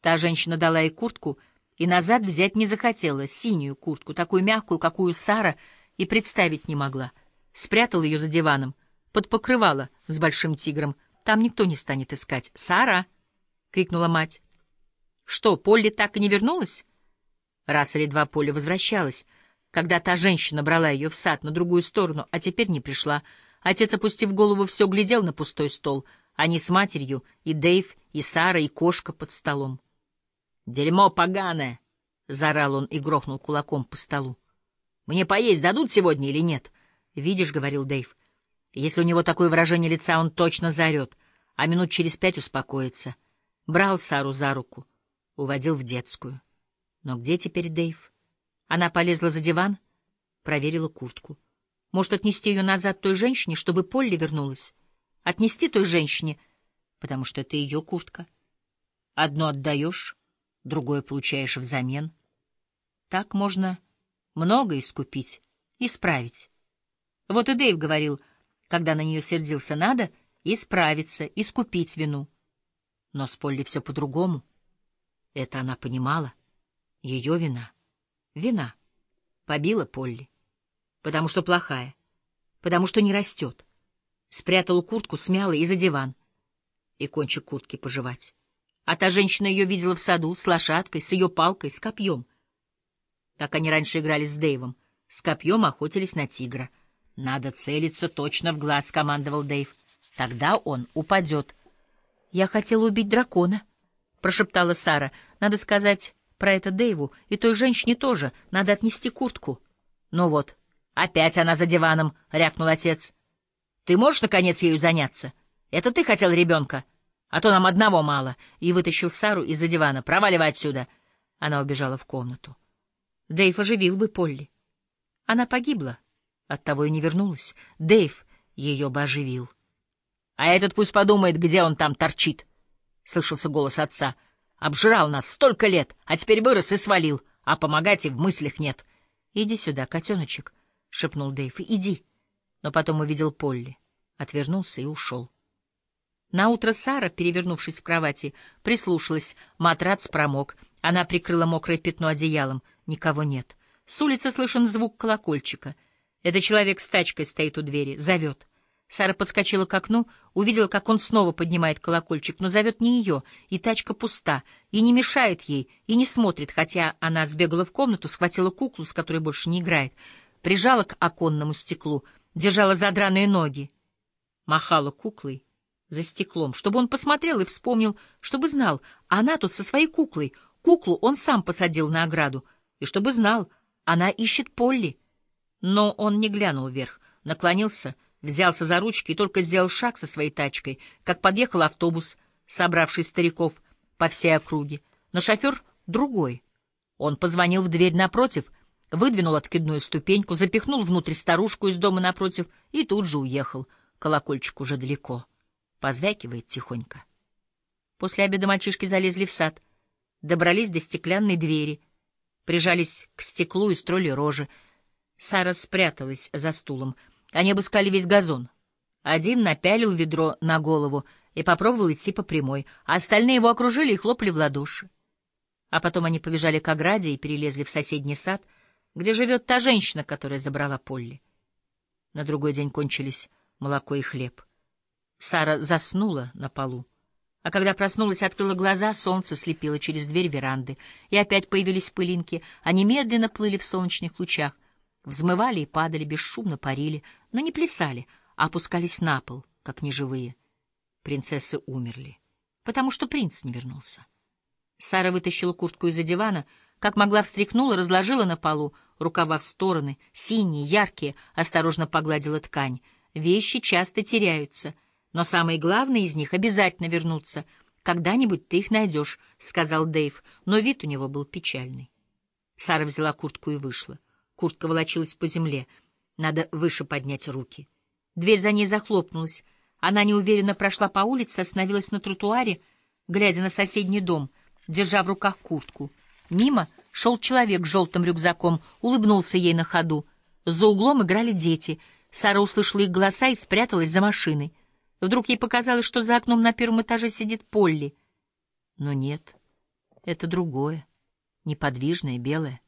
Та женщина дала ей куртку и назад взять не захотела, синюю куртку, такую мягкую, какую Сара и представить не могла. Спрятал ее за диваном, под покрывало с большим тигром. Там никто не станет искать. «Сара!» — крикнула мать. «Что, Полли так и не вернулась?» Раз или два Полли возвращалась, когда та женщина брала ее в сад на другую сторону, а теперь не пришла. Отец, опустив голову, все глядел на пустой стол. Они с матерью, и Дэйв, и Сара, и кошка под столом. «Дерьмо поганое!» — заорал он и грохнул кулаком по столу. «Мне поесть дадут сегодня или нет?» «Видишь», — говорил Дэйв, — «если у него такое выражение лица, он точно заорет, а минут через пять успокоится». Брал Сару за руку, уводил в детскую. Но где теперь Дэйв? Она полезла за диван, проверила куртку. Может, отнести ее назад той женщине, чтобы Полли вернулась? Отнести той женщине, потому что это ее куртка. Одно отдаешь, другое получаешь взамен. Так можно много искупить, исправить. Вот и Дэйв говорил, когда на нее сердился, надо исправиться, искупить вину. Но с Полли все по-другому. Это она понимала. Ее вина. Вина. Побила Полли. Потому что плохая. Потому что не растет. Спрятала куртку, смяла и за диван. И кончик куртки пожевать. А та женщина ее видела в саду с лошадкой, с ее палкой, с копьем. Так они раньше играли с Дэйвом. С копьем охотились на тигра. «Надо целиться точно в глаз», — командовал Дэйв. «Тогда он упадет». «Я хотела убить дракона», — прошептала Сара. «Надо сказать про это Дэйву и той женщине тоже. Надо отнести куртку». «Ну вот, опять она за диваном», — рявкнул отец. «Ты можешь, наконец, ею заняться? Это ты хотел ребенка?» А то нам одного мало, и вытащил Сару из-за дивана. Проваливай отсюда. Она убежала в комнату. Дэйв оживил бы Полли. Она погибла, оттого и не вернулась. Дэйв ее бы оживил. — А этот пусть подумает, где он там торчит, — слышался голос отца. — Обжирал нас столько лет, а теперь вырос и свалил, а помогать и в мыслях нет. — Иди сюда, котеночек, — шепнул Дэйв, — иди. Но потом увидел Полли, отвернулся и ушел. Наутро Сара, перевернувшись в кровати, прислушалась. Матрац промок. Она прикрыла мокрое пятно одеялом. Никого нет. С улицы слышен звук колокольчика. Это человек с тачкой стоит у двери. Зовет. Сара подскочила к окну, увидела, как он снова поднимает колокольчик, но зовет не ее, и тачка пуста, и не мешает ей, и не смотрит, хотя она сбегала в комнату, схватила куклу, с которой больше не играет, прижала к оконному стеклу, держала задраные ноги, махала куклой за стеклом, чтобы он посмотрел и вспомнил, чтобы знал, она тут со своей куклой, куклу он сам посадил на ограду, и чтобы знал, она ищет Полли. Но он не глянул вверх, наклонился, взялся за ручки и только сделал шаг со своей тачкой, как подъехал автобус, собравший стариков по всей округе. Но шофер другой. Он позвонил в дверь напротив, выдвинул откидную ступеньку, запихнул внутрь старушку из дома напротив и тут же уехал. Колокольчик уже далеко позвякивает тихонько. После обеда мальчишки залезли в сад, добрались до стеклянной двери, прижались к стеклу и строили рожи. Сара спряталась за стулом. Они обыскали весь газон. Один напялил ведро на голову и попробовал идти по прямой, а остальные его окружили и хлопали в ладоши. А потом они побежали к ограде и перелезли в соседний сад, где живет та женщина, которая забрала Полли. На другой день кончились молоко и хлеб. Сара заснула на полу. А когда проснулась, открыла глаза, солнце слепило через дверь веранды, и опять появились пылинки. Они медленно плыли в солнечных лучах, взмывали и падали, бесшумно парили, но не плясали, а опускались на пол, как неживые. Принцессы умерли, потому что принц не вернулся. Сара вытащила куртку из-за дивана, как могла встряхнула, разложила на полу, рукава в стороны, синие, яркие, осторожно погладила ткань. Вещи часто теряются — но самые главные из них обязательно вернутся. Когда-нибудь ты их найдешь, — сказал Дэйв, но вид у него был печальный. Сара взяла куртку и вышла. Куртка волочилась по земле. Надо выше поднять руки. Дверь за ней захлопнулась. Она неуверенно прошла по улице, остановилась на тротуаре, глядя на соседний дом, держа в руках куртку. Мимо шел человек с желтым рюкзаком, улыбнулся ей на ходу. За углом играли дети. Сара услышала их голоса и спряталась за машиной. Вдруг ей показалось, что за окном на первом этаже сидит Полли. Но нет, Это другое, неподвижное, белое.